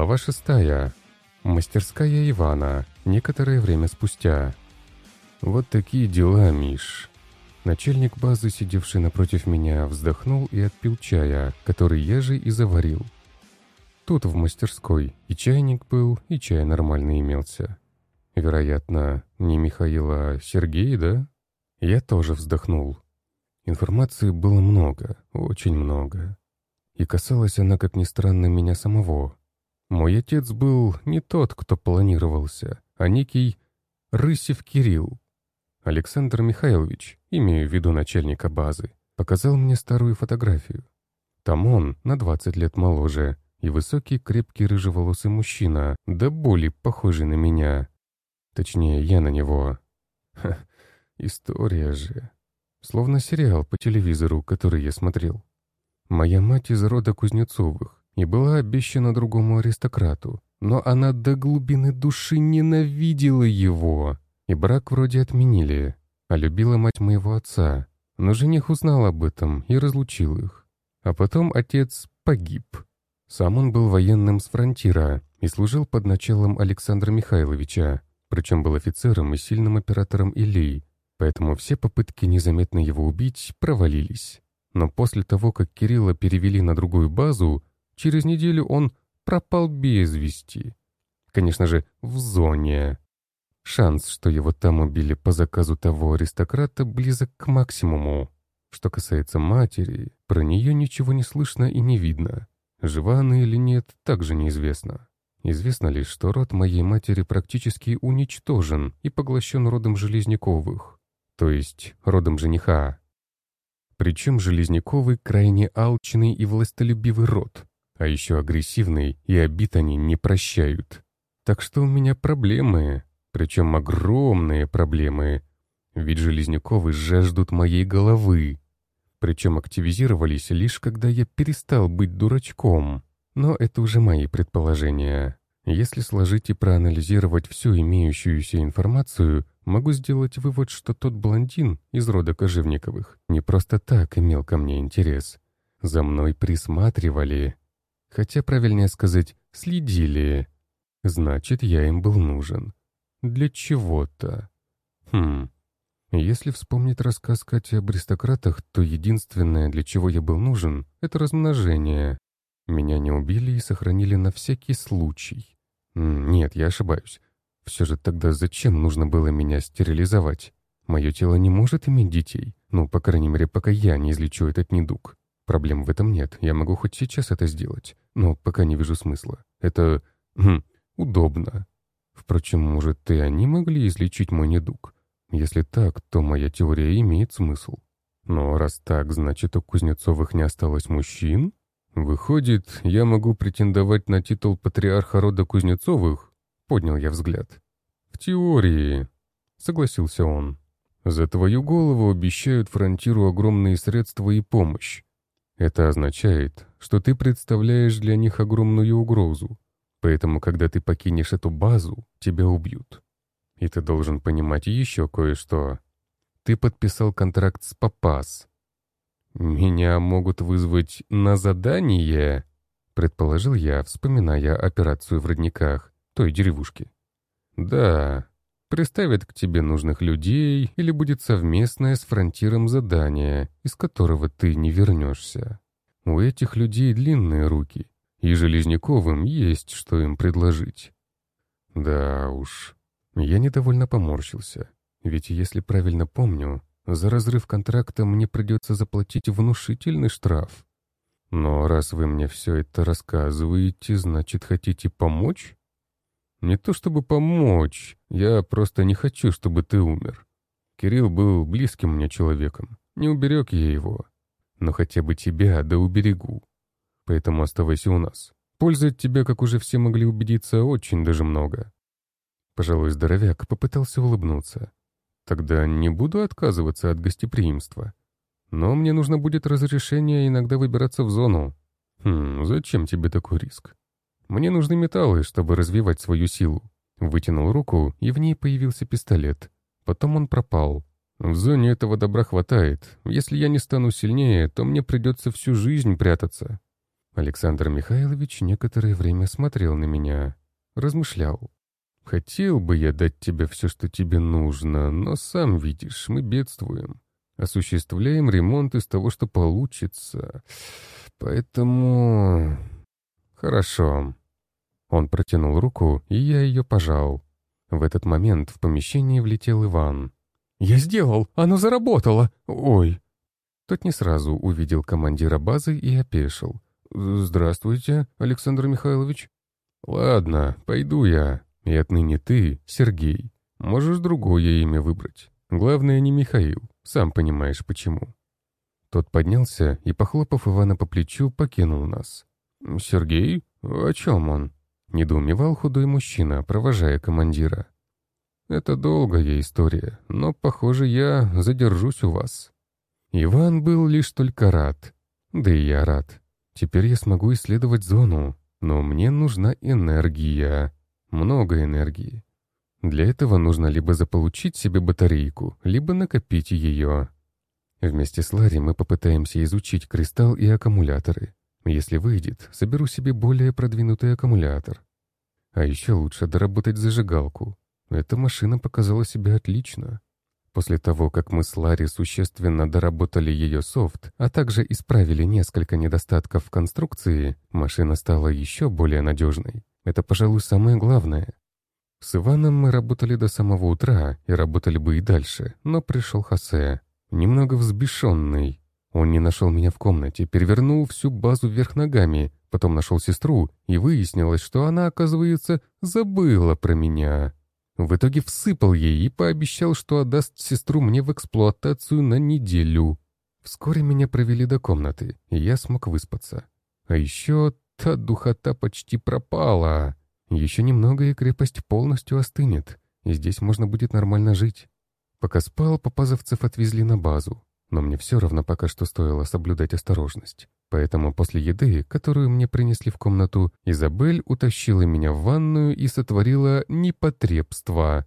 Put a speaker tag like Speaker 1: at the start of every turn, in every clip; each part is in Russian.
Speaker 1: Глава шестая. Мастерская Ивана. Некоторое время спустя. Вот такие дела, Миш. Начальник базы, сидевший напротив меня, вздохнул и отпил чая, который я же и заварил. Тут, в мастерской, и чайник был, и чай нормальный имелся. Вероятно, не Михаила, а Сергей, да? Я тоже вздохнул. Информации было много, очень много. И касалась она, как ни странно, меня самого. Мой отец был не тот, кто планировался, а некий Рысев Кирилл. Александр Михайлович, имею в виду начальника базы, показал мне старую фотографию. Там он, на 20 лет моложе, и высокий, крепкий, рыжеволосый мужчина, да боли похожий на меня. Точнее, я на него. Ха, история же. Словно сериал по телевизору, который я смотрел. Моя мать из рода Кузнецовых и была обещана другому аристократу, но она до глубины души ненавидела его. И брак вроде отменили, а любила мать моего отца. Но жених узнал об этом и разлучил их. А потом отец погиб. Сам он был военным с фронтира и служил под началом Александра Михайловича, причем был офицером и сильным оператором Илей, поэтому все попытки незаметно его убить провалились. Но после того, как Кирилла перевели на другую базу, через неделю он пропал без вести. Конечно же, в зоне. Шанс, что его там убили по заказу того аристократа, близок к максимуму. Что касается матери, про нее ничего не слышно и не видно. Жива она или нет, также неизвестно. Известно лишь, что род моей матери практически уничтожен и поглощен родом Железняковых, то есть родом жениха. Причем Железняковый крайне алчный и властолюбивый род, а еще агрессивный, и обид они не прощают. Так что у меня проблемы, причем огромные проблемы, ведь Железняковы жаждут моей головы. Причем активизировались лишь когда я перестал быть дурачком. Но это уже мои предположения. Если сложить и проанализировать всю имеющуюся информацию, могу сделать вывод, что тот блондин из рода Кожевниковых не просто так имел ко мне интерес. За мной присматривали. Хотя, правильнее сказать, следили. Значит, я им был нужен. Для чего-то. Хм. Если вспомнить рассказ Кати об аристократах, то единственное, для чего я был нужен, это размножение. Меня не убили и сохранили на всякий случай. Нет, я ошибаюсь. Все же тогда зачем нужно было меня стерилизовать? Мое тело не может иметь детей. Ну, по крайней мере, пока я не излечу этот недуг. Проблем в этом нет, я могу хоть сейчас это сделать. Но пока не вижу смысла. Это... Хм, удобно. Впрочем, может, и они могли излечить мой недуг. Если так, то моя теория имеет смысл. Но раз так, значит, у Кузнецовых не осталось мужчин? Выходит, я могу претендовать на титул патриарха рода Кузнецовых? Поднял я взгляд. В теории, согласился он. За твою голову обещают фронтиру огромные средства и помощь. Это означает, что ты представляешь для них огромную угрозу. Поэтому, когда ты покинешь эту базу, тебя убьют. И ты должен понимать еще кое-что. Ты подписал контракт с Папас, «Меня могут вызвать на задание?» — предположил я, вспоминая операцию в родниках, той деревушки. «Да, приставят к тебе нужных людей или будет совместное с фронтиром задание, из которого ты не вернешься. У этих людей длинные руки, и Железняковым есть, что им предложить». «Да уж». Я недовольно поморщился, ведь, если правильно помню, за разрыв контракта мне придется заплатить внушительный штраф. Но раз вы мне все это рассказываете, значит, хотите помочь? Не то чтобы помочь, я просто не хочу, чтобы ты умер. Кирилл был близким мне человеком, не уберег я его. Но хотя бы тебя да уберегу. Поэтому оставайся у нас. Пользы от тебя, как уже все могли убедиться, очень даже много. Пожалуй, здоровяк попытался улыбнуться. Тогда не буду отказываться от гостеприимства. Но мне нужно будет разрешение иногда выбираться в зону. Хм, зачем тебе такой риск? Мне нужны металлы, чтобы развивать свою силу. Вытянул руку, и в ней появился пистолет. Потом он пропал. В зоне этого добра хватает. Если я не стану сильнее, то мне придется всю жизнь прятаться. Александр Михайлович некоторое время смотрел на меня, размышлял. «Хотел бы я дать тебе все, что тебе нужно, но сам видишь, мы бедствуем. Осуществляем ремонт из того, что получится. Поэтому... Хорошо». Он протянул руку, и я ее пожал. В этот момент в помещение влетел Иван. «Я сделал! Оно заработало! Ой!» Тот не сразу увидел командира базы и опешил. «Здравствуйте, Александр Михайлович». «Ладно, пойду я. И отныне ты, Сергей. Можешь другое имя выбрать. Главное, не Михаил. Сам понимаешь, почему». Тот поднялся и, похлопав Ивана по плечу, покинул нас. «Сергей? О чем он?» — недоумевал худой мужчина, провожая командира. «Это долгая история, но, похоже, я задержусь у вас». Иван был лишь только рад. Да и я рад. Теперь я смогу исследовать зону, но мне нужна энергия. Много энергии. Для этого нужно либо заполучить себе батарейку, либо накопить ее. Вместе с Ларри мы попытаемся изучить кристалл и аккумуляторы. Если выйдет, соберу себе более продвинутый аккумулятор. А еще лучше доработать зажигалку. Эта машина показала себя отлично. После того, как мы с Ларри существенно доработали ее софт, а также исправили несколько недостатков в конструкции, машина стала еще более надежной. Это, пожалуй, самое главное. С Иваном мы работали до самого утра и работали бы и дальше, но пришел Хосе, немного взбешенный. Он не нашел меня в комнате, перевернул всю базу вверх ногами, потом нашел сестру, и выяснилось, что она, оказывается, забыла про меня. В итоге всыпал ей и пообещал, что отдаст сестру мне в эксплуатацию на неделю. Вскоре меня провели до комнаты, и я смог выспаться. А еще та духота почти пропала. Еще немного, и крепость полностью остынет, и здесь можно будет нормально жить. Пока спал, попазовцев отвезли на базу, но мне все равно пока что стоило соблюдать осторожность. Поэтому после еды, которую мне принесли в комнату, Изабель утащила меня в ванную и сотворила непотребство.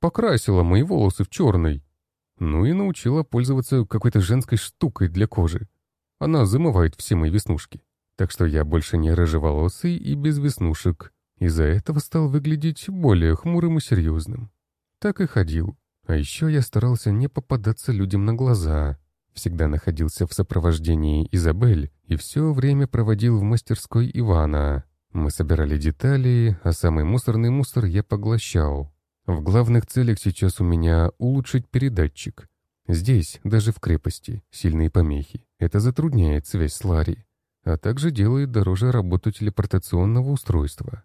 Speaker 1: Покрасила мои волосы в черный. Ну и научила пользоваться какой-то женской штукой для кожи. Она замывает все мои веснушки. Так что я больше не рыжеволосый и без веснушек. Из-за этого стал выглядеть более хмурым и серьезным. Так и ходил. А еще я старался не попадаться людям на глаза. Всегда находился в сопровождении Изабель и все время проводил в мастерской Ивана. Мы собирали детали, а самый мусорный мусор я поглощал. В главных целях сейчас у меня улучшить передатчик. Здесь, даже в крепости, сильные помехи. Это затрудняет связь с Ларри, а также делает дороже работу телепортационного устройства.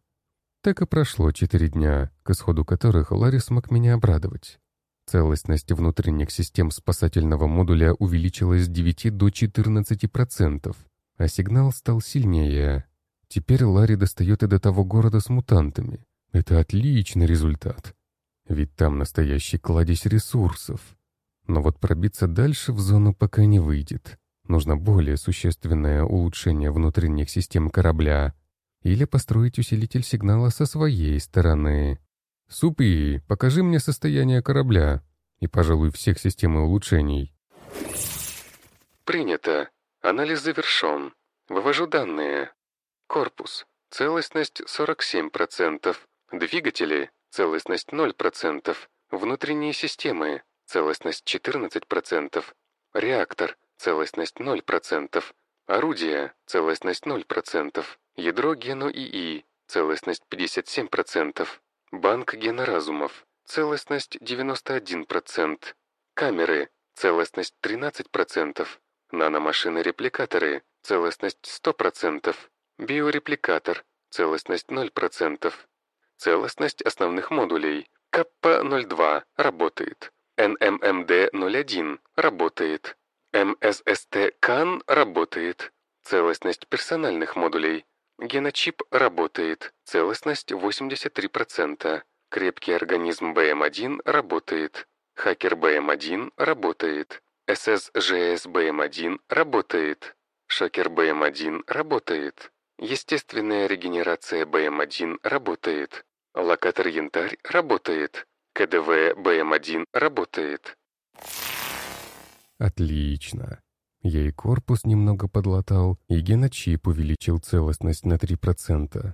Speaker 1: Так и прошло четыре дня, к исходу которых Ларри смог меня обрадовать. Целостность внутренних систем спасательного модуля увеличилась с 9 до 14%, а сигнал стал сильнее. Теперь Ларри достает и до того города с мутантами. Это отличный результат. Ведь там настоящий кладезь ресурсов. Но вот пробиться дальше в зону пока не выйдет. Нужно более существенное улучшение внутренних систем корабля. Или построить усилитель сигнала со своей стороны. «Супи, покажи мне состояние корабля и, пожалуй, всех систем улучшений».
Speaker 2: «Принято. Анализ завершен. Вывожу данные. Корпус. Целостность 47%. Двигатели. Целостность 0%. Внутренние системы. Целостность 14%. Реактор. Целостность 0%. Орудие. Целостность 0%. Ядро гену ИИ. Целостность 57%. Банк геноразумов. Целостность 91%. Камеры. Целостность 13%. Наномашины-репликаторы. Целостность 100%. Биорепликатор. Целостность 0%. Целостность основных модулей. Каппа-02 работает. НММД-01 работает. МССТ-КАН работает. Целостность персональных модулей. Геночип работает. Целостность 83%. Крепкий организм БМ-1 работает. Хакер БМ-1 работает. ССЖС БМ-1 работает. Шокер БМ-1 работает. Естественная регенерация БМ-1 работает. Локатор Янтарь работает. КДВ БМ-1 работает.
Speaker 1: Отлично. Я и корпус немного подлатал, и геночип увеличил целостность на 3%.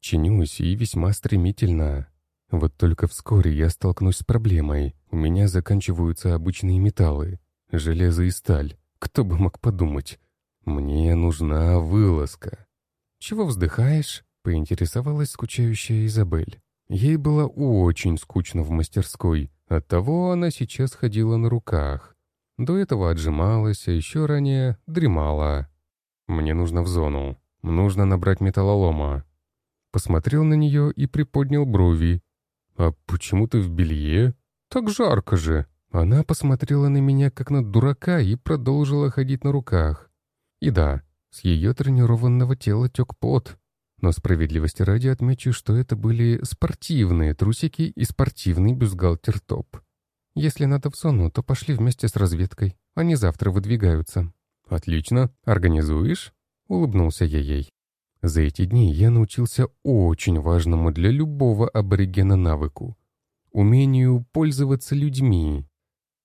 Speaker 1: Чинюсь и весьма стремительно. Вот только вскоре я столкнусь с проблемой. У меня заканчиваются обычные металлы. Железо и сталь. Кто бы мог подумать. Мне нужна вылазка. «Чего вздыхаешь?» — поинтересовалась скучающая Изабель. Ей было очень скучно в мастерской, оттого она сейчас ходила на руках. До этого отжималась, а еще ранее дремала. «Мне нужно в зону. Нужно набрать металлолома». Посмотрел на нее и приподнял брови. «А почему ты в белье? Так жарко же!» Она посмотрела на меня как на дурака и продолжила ходить на руках. И да, с ее тренированного тела тек пот. Но справедливости ради отмечу, что это были спортивные трусики и спортивный бюстгальтер-топ. Если надо в зону, то пошли вместе с разведкой. Они завтра выдвигаются. «Отлично. Организуешь?» — улыбнулся я ей. За эти дни я научился очень важному для любого аборигена навыку — умению пользоваться людьми.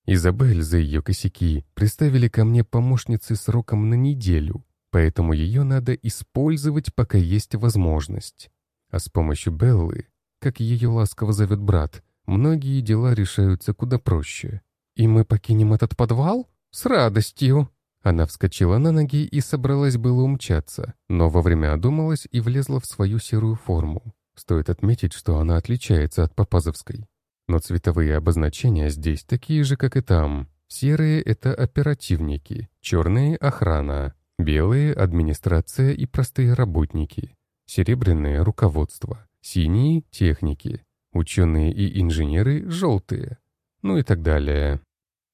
Speaker 1: Изабель за ее косяки приставили ко мне помощницы сроком на неделю, поэтому ее надо использовать, пока есть возможность. А с помощью Беллы, как ее ласково зовет брат, многие дела решаются куда проще. «И мы покинем этот подвал? С радостью!» Она вскочила на ноги и собралась было умчаться, но вовремя одумалась и влезла в свою серую форму. Стоит отметить, что она отличается от Попазовской. Но цветовые обозначения здесь такие же, как и там. Серые — это оперативники, черные — охрана, белые — администрация и простые работники, серебряные — руководство, синие — техники, ученые и инженеры — желтые, ну и так далее.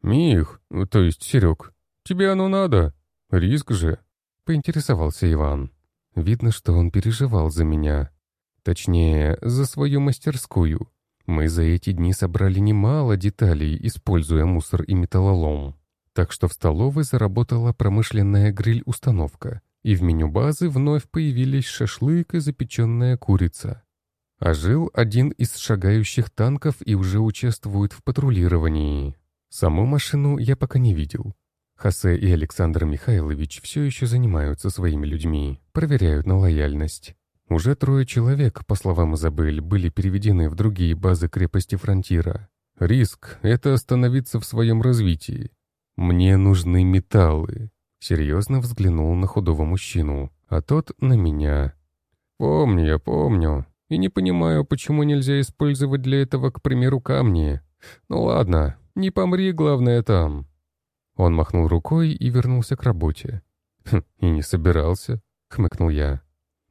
Speaker 1: «Мих, то есть Серег, тебе оно надо? Риск же!» — поинтересовался Иван. Видно, что он переживал за меня. Точнее, за свою мастерскую. Мы за эти дни собрали немало деталей, используя мусор и металлолом. Так что в столовой заработала промышленная гриль-установка, и в меню базы вновь появились шашлык и запеченная курица. Ожил один из шагающих танков и уже участвует в патрулировании. Саму машину я пока не видел. Хосе и Александр Михайлович все еще занимаются своими людьми, проверяют на лояльность. Уже трое человек, по словам Изабель, были переведены в другие базы крепости Фронтира. Риск — это остановиться в своем развитии. Мне нужны металлы. Серьезно взглянул на худого мужчину, а тот на меня. Помню я, помню. И не понимаю, почему нельзя использовать для этого, к примеру, камни. Ну ладно, не помри, главное, там. Он махнул рукой и вернулся к работе. «Хм, «И не собирался», — хмыкнул я.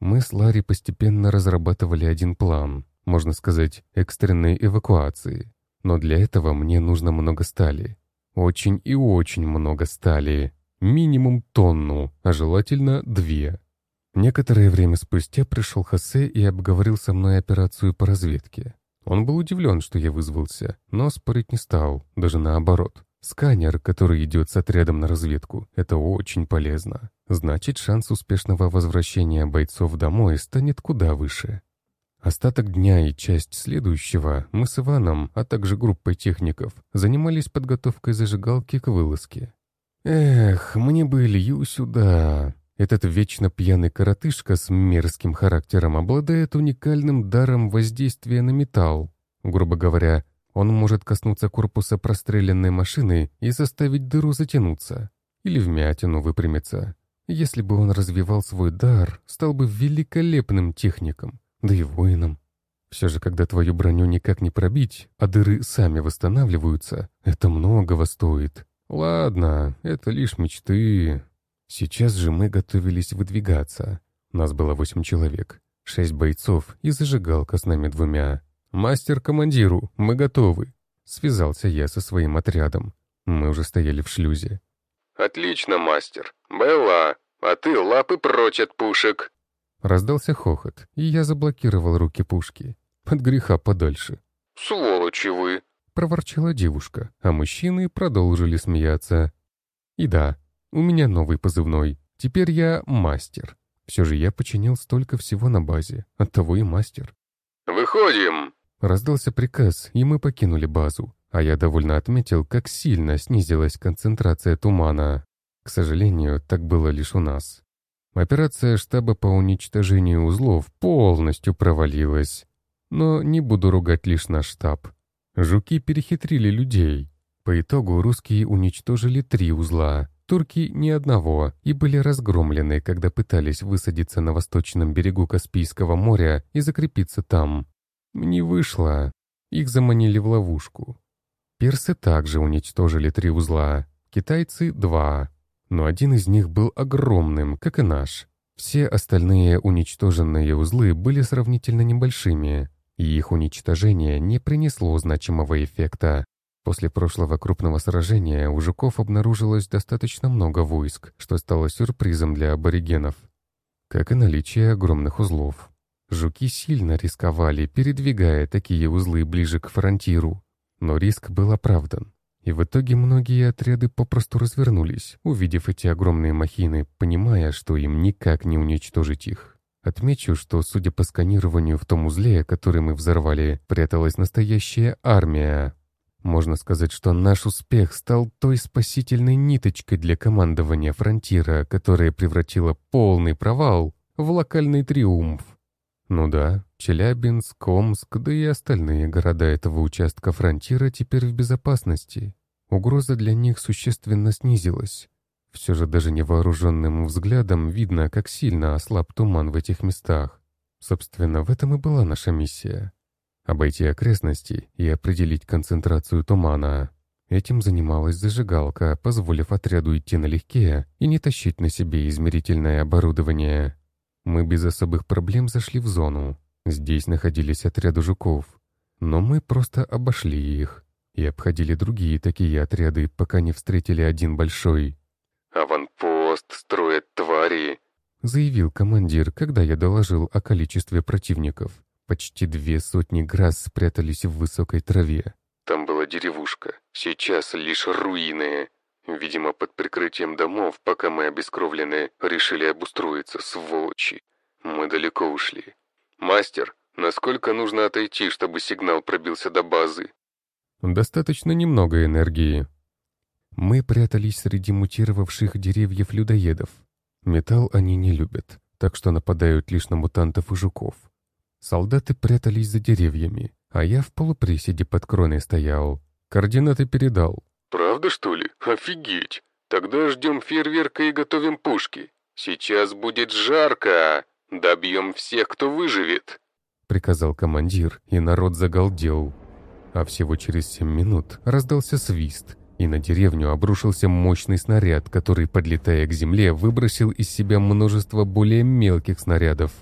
Speaker 1: Мы с Ларри постепенно разрабатывали один план, можно сказать, экстренной эвакуации. Но для этого мне нужно много стали. Очень и очень много стали. Минимум тонну, а желательно две. Некоторое время спустя пришел Хосе и обговорил со мной операцию по разведке. Он был удивлен, что я вызвался, но спорить не стал, даже наоборот. Сканер, который идет с отрядом на разведку, это очень полезно. Значит, шанс успешного возвращения бойцов домой станет куда выше. Остаток дня и часть следующего мы с Иваном, а также группой техников, занимались подготовкой зажигалки к вылазке. Эх, мне бы Илью сюда. Этот вечно пьяный коротышка с мерзким характером обладает уникальным даром воздействия на металл. Грубо говоря, он может коснуться корпуса простреленной машины и заставить дыру затянуться. Или вмятину выпрямиться. Если бы он развивал свой дар, стал бы великолепным техником, да и воином. Все же, когда твою броню никак не пробить, а дыры сами восстанавливаются, это многого стоит. Ладно, это лишь мечты. Сейчас же мы готовились выдвигаться. Нас было восемь человек, шесть бойцов и зажигалка с нами двумя. «Мастер командиру, мы готовы», — связался я со своим отрядом. Мы уже стояли в шлюзе.
Speaker 2: «Отлично, мастер. Белла, а ты лапы прочь от пушек!»
Speaker 1: Раздался хохот, и я заблокировал руки пушки. От греха подальше.
Speaker 2: «Сволочи вы!»
Speaker 1: — проворчала девушка, а мужчины продолжили смеяться. «И да, у меня новый позывной. Теперь я мастер. Все же я починил столько всего на базе, оттого и мастер».
Speaker 2: «Выходим!»
Speaker 1: Раздался приказ, и мы покинули базу, а я довольно отметил, как сильно снизилась концентрация тумана. К сожалению, так было лишь у нас. Операция штаба по уничтожению узлов полностью провалилась. Но не буду ругать лишь наш штаб. Жуки перехитрили людей. По итогу русские уничтожили три узла, турки ни одного, и были разгромлены, когда пытались высадиться на восточном берегу Каспийского моря и закрепиться там. Не вышло. Их заманили в ловушку. Персы также уничтожили три узла, китайцы — два. Но один из них был огромным, как и наш. Все остальные уничтоженные узлы были сравнительно небольшими, и их уничтожение не принесло значимого эффекта. После прошлого крупного сражения у жуков обнаружилось достаточно много войск, что стало сюрпризом для аборигенов, как и наличие огромных узлов. Жуки сильно рисковали, передвигая такие узлы ближе к фронтиру, но риск был оправдан. И в итоге многие отряды попросту развернулись, увидев эти огромные махины, понимая, что им никак не уничтожить их. Отмечу, что, судя по сканированию в том узле, который мы взорвали, пряталась настоящая армия. Можно сказать, что наш успех стал той спасительной ниточкой для командования фронтира, которая превратила полный провал в локальный триумф. Ну да, Челябинск, Омск, да и остальные города этого участка фронтира теперь в безопасности. Угроза для них существенно снизилась. Все же даже невооруженным взглядом видно, как сильно ослаб туман в этих местах. Собственно, в этом и была наша миссия. Обойти окрестности и определить концентрацию тумана. Этим занималась зажигалка, позволив отряду идти налегке и не тащить на себе измерительное оборудование. Мы без особых проблем зашли в зону. Здесь находились отряды жуков. Но мы просто обошли их и обходили другие такие отряды, пока не встретили один большой.
Speaker 2: «Аванпост строят твари», —
Speaker 1: заявил командир, когда я доложил о количестве противников. Почти две сотни грас спрятались в высокой траве.
Speaker 2: «Там была деревушка, сейчас лишь руины. Видимо, под прикрытием домов, пока мы обескровлены, решили обустроиться, сволочи. Мы далеко ушли. Мастер, насколько нужно отойти, чтобы сигнал пробился до базы?
Speaker 1: Достаточно немного энергии. Мы прятались среди мутировавших деревьев-людоедов. Металл они не любят, так что нападают лишь на мутантов и жуков. Солдаты прятались за деревьями, а я в полуприседе под кроной стоял. Координаты передал.
Speaker 2: «Правда, что ли? Офигеть! Тогда ждем фейерверка и готовим пушки. Сейчас будет жарко! Добьем всех, кто выживет!»
Speaker 1: Приказал командир, и народ загалдел. А всего через семь минут раздался свист, и на деревню обрушился мощный снаряд, который, подлетая к земле, выбросил из себя множество более мелких снарядов.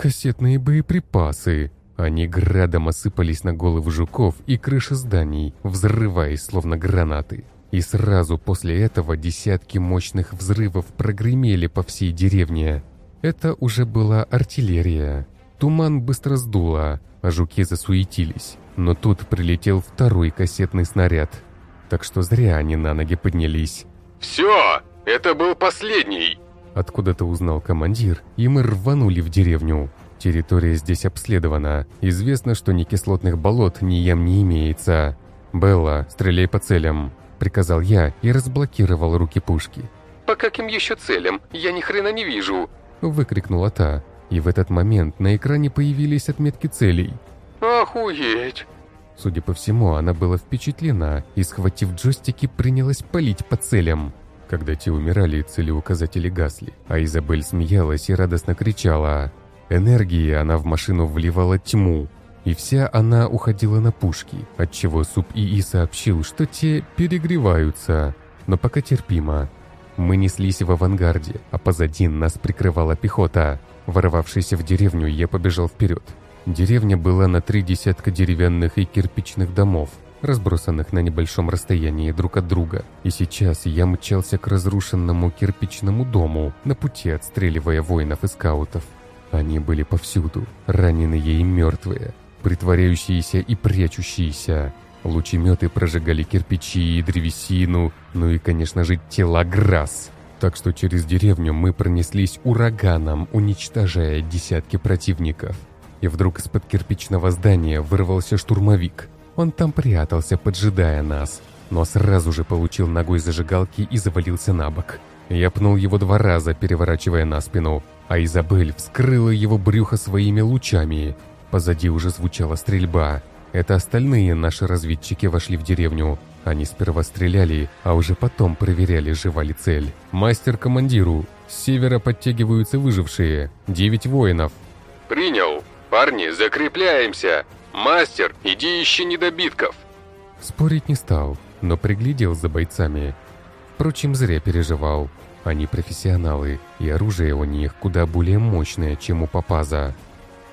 Speaker 1: Кассетные боеприпасы, они градом осыпались на головы жуков и крыши зданий, взрываясь словно гранаты. И сразу после этого десятки мощных взрывов прогремели по всей деревне. Это уже была артиллерия. Туман быстро сдуло, а жуки засуетились. Но тут прилетел второй кассетный снаряд. Так что зря они на ноги поднялись.
Speaker 2: «Все! Это был последний!»
Speaker 1: Откуда-то узнал командир, и мы рванули в деревню. Территория здесь обследована. Известно, что ни кислотных болот, ни ям не имеется. «Белла, стреляй по целям», — приказал я и разблокировал руки пушки.
Speaker 2: «По каким еще целям? Я ни хрена не вижу!»
Speaker 1: — выкрикнула та. И в этот момент на экране появились отметки целей.
Speaker 2: «Охуеть!»
Speaker 1: Судя по всему, она была впечатлена и, схватив джойстики, принялась палить по целям. Когда те умирали, целеуказатели гасли, а Изабель смеялась и радостно кричала. Энергии она в машину вливала тьму, и вся она уходила на пушки, отчего Суп ИИ сообщил, что те перегреваются, но пока терпимо. Мы неслись в авангарде, а позади нас прикрывала пехота. Ворвавшись в деревню, я побежал вперед. Деревня была на три десятка деревянных и кирпичных домов, разбросанных на небольшом расстоянии друг от друга. И сейчас я мчался к разрушенному кирпичному дому, на пути отстреливая воинов и скаутов. Они были повсюду, раненые и мертвые, притворяющиеся и прячущиеся. Лучеметы прожигали кирпичи и древесину, ну и, конечно же, тела Грасс. Так что через деревню мы пронеслись ураганом, уничтожая десятки противников. И вдруг из-под кирпичного здания вырвался штурмовик. Он там прятался, поджидая нас, но сразу же получил ногой зажигалки и завалился на бок. Я пнул его два раза, переворачивая на спину, а Изабель вскрыла его брюхо своими лучами. Позади уже звучала стрельба. Это остальные наши разведчики вошли в деревню. Они сперва стреляли, а уже потом проверяли, жива ли цель. Мастер командиру. С севера подтягиваются выжившие. Девять воинов.
Speaker 2: «Принял. Парни, закрепляемся. Мастер, иди ищи недобитков».
Speaker 1: Спорить не стал, но приглядел за бойцами. Впрочем, зря переживал. Они профессионалы, и оружие у них куда более мощное, чем у Папаза.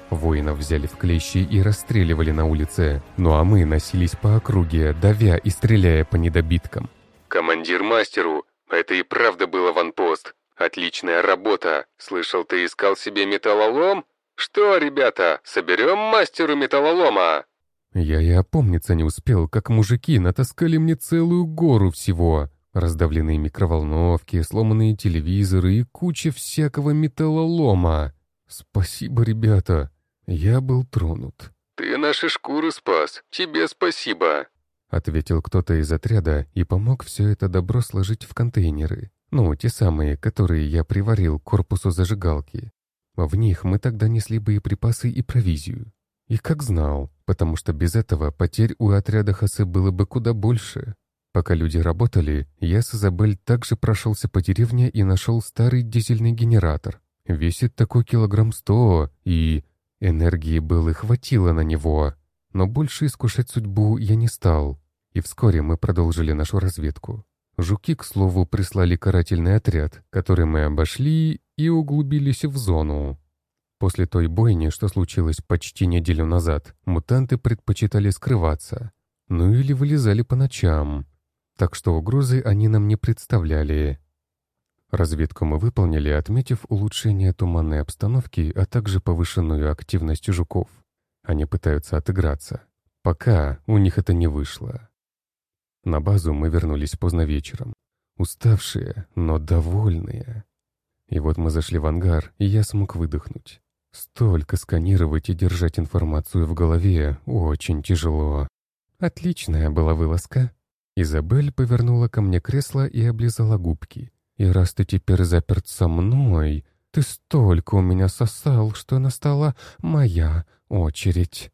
Speaker 1: Воинов взяли в клещи и расстреливали на улице, ну а мы носились по округе, давя и стреляя по недобиткам.
Speaker 2: «Командир мастеру, это и правда был аванпост. Отличная работа. Слышал, ты искал себе металлолом? Что, ребята, соберем мастеру металлолома?»
Speaker 1: Я и опомниться не успел, как мужики натаскали мне целую гору всего. Раздавленные микроволновки, сломанные телевизоры и куча всякого металлолома. Спасибо, ребята. Я был тронут.
Speaker 2: «Ты наши шкуры спас. Тебе спасибо», —
Speaker 1: ответил кто-то из отряда и помог все это добро сложить в контейнеры. Ну, те самые, которые я приварил к корпусу зажигалки. В них мы тогда несли боеприпасы и провизию. И как знал, потому что без этого потерь у отряда Хосе было бы куда больше. Пока люди работали, я с Изабель также прошелся по деревне и нашел старый дизельный генератор. Весит такой килограмм сто, и энергии было хватило на него. Но больше искушать судьбу я не стал. И вскоре мы продолжили нашу разведку. Жуки, к слову, прислали карательный отряд, который мы обошли и углубились в зону. После той бойни, что случилось почти неделю назад, мутанты предпочитали скрываться. Ну или вылезали по ночам. Так что угрозы они нам не представляли. Разведку мы выполнили, отметив улучшение туманной обстановки, а также повышенную активность жуков. Они пытаются отыграться. Пока у них это не вышло. На базу мы вернулись поздно вечером. Уставшие, но довольные. И вот мы зашли в ангар, и я смог выдохнуть. Столько сканировать и держать информацию в голове очень тяжело. Отличная была вылазка. Изабель повернула ко мне кресло и облизала губки. И раз ты теперь заперт со мной, ты столько у меня сосал, что настала моя очередь.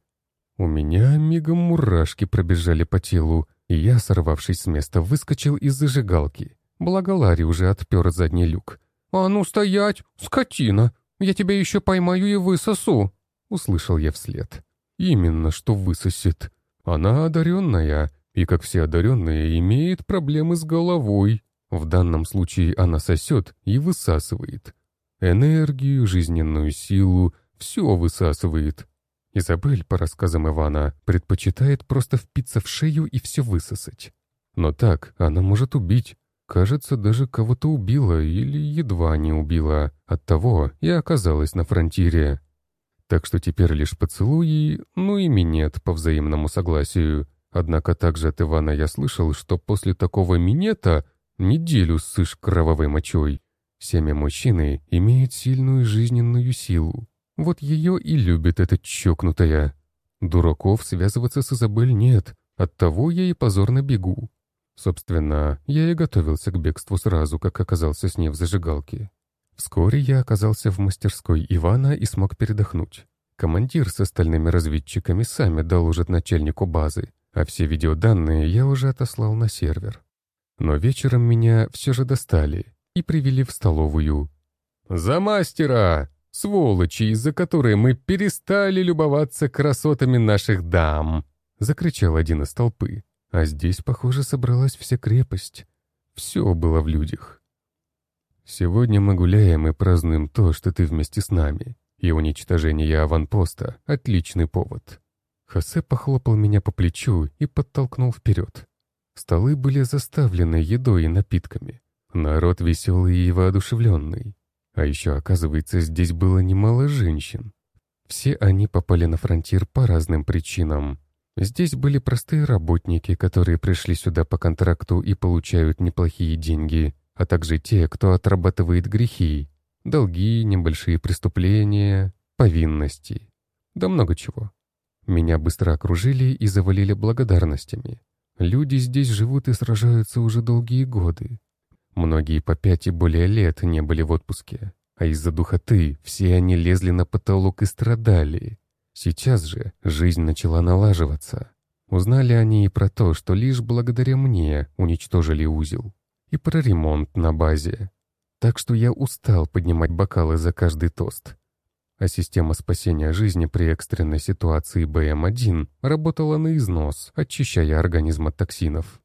Speaker 1: У меня мигом мурашки пробежали по телу, я, сорвавшись с места, выскочил из зажигалки. Благо Ларри уже отпер задний люк. «А ну стоять, скотина!» Я тебя еще поймаю и высосу!» — услышал я вслед. «Именно что высосет. Она одаренная, и, как все одаренные, имеет проблемы с головой. В данном случае она сосет и высасывает. Энергию, жизненную силу, все высасывает. Изабель, по рассказам Ивана, предпочитает просто впиться в шею и все высосать. Но так она может убить, Кажется, даже кого-то убила или едва не убила. Оттого и оказалась на фронтире. Так что теперь лишь поцелуи, ну и минет по взаимному согласию. Однако также от Ивана я слышал, что после такого минета неделю ссышь кровавой мочой. Семя мужчины имеет сильную жизненную силу. Вот ее и любит эта чокнутая. Дураков связываться с Изабель нет, оттого я и позорно бегу. Собственно, я и готовился к бегству сразу, как оказался с ней в зажигалке. Вскоре я оказался в мастерской Ивана и смог передохнуть. Командир с остальными разведчиками сами доложат начальнику базы, а все видеоданные я уже отослал на сервер. Но вечером меня все же достали и привели в столовую. «За мастера! Сволочи, из-за которой мы перестали любоваться красотами наших дам!» — закричал один из толпы. А здесь, похоже, собралась вся крепость. Все было в людях. Сегодня мы гуляем и празднуем то, что ты вместе с нами. И уничтожение аванпоста — отличный повод. Хосе похлопал меня по плечу и подтолкнул вперед. Столы были заставлены едой и напитками. Народ веселый и воодушевленный. А еще, оказывается, здесь было немало женщин. Все они попали на фронтир по разным причинам. Здесь были простые работники, которые пришли сюда по контракту и получают неплохие деньги, а также те, кто отрабатывает грехи, долги, небольшие преступления, повинности, да много чего. Меня быстро окружили и завалили благодарностями. Люди здесь живут и сражаются уже долгие годы. Многие по пять и более лет не были в отпуске, а из-за духоты все они лезли на потолок и страдали. Сейчас же жизнь начала налаживаться. Узнали они и про то, что лишь благодаря мне уничтожили узел, и про ремонт на базе. Так что я устал поднимать бокалы за каждый тост. А система спасения жизни при экстренной ситуации БМ-1 работала на износ, очищая организм от токсинов.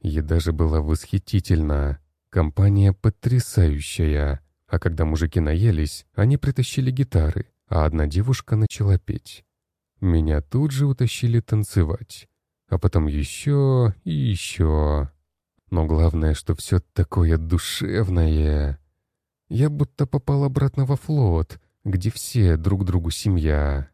Speaker 1: Еда же была восхитительна, компания потрясающая. А когда мужики наелись, они притащили гитары, а одна девушка начала петь. Меня тут же утащили танцевать, а потом еще и еще. Но главное, что все такое душевное. Я будто попал обратно во флот, где все друг другу семья.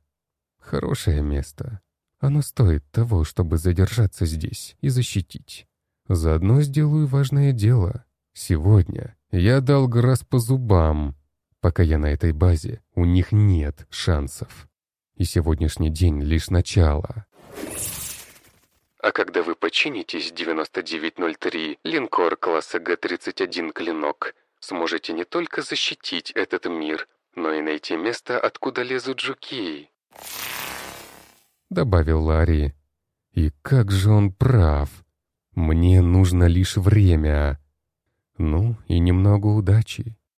Speaker 1: Хорошее место. Оно стоит того, чтобы задержаться здесь и защитить. Заодно сделаю важное дело. Сегодня я дал Грас по зубам. Пока я на этой базе, у них нет шансов. И сегодняшний день лишь начало.
Speaker 2: А когда вы починитесь 9903 линкор класса Г-31 «Клинок», сможете не только защитить этот мир, но и найти место, откуда лезут жуки.
Speaker 1: Добавил Ларри. И как же он прав. Мне нужно лишь время. Ну и немного удачи.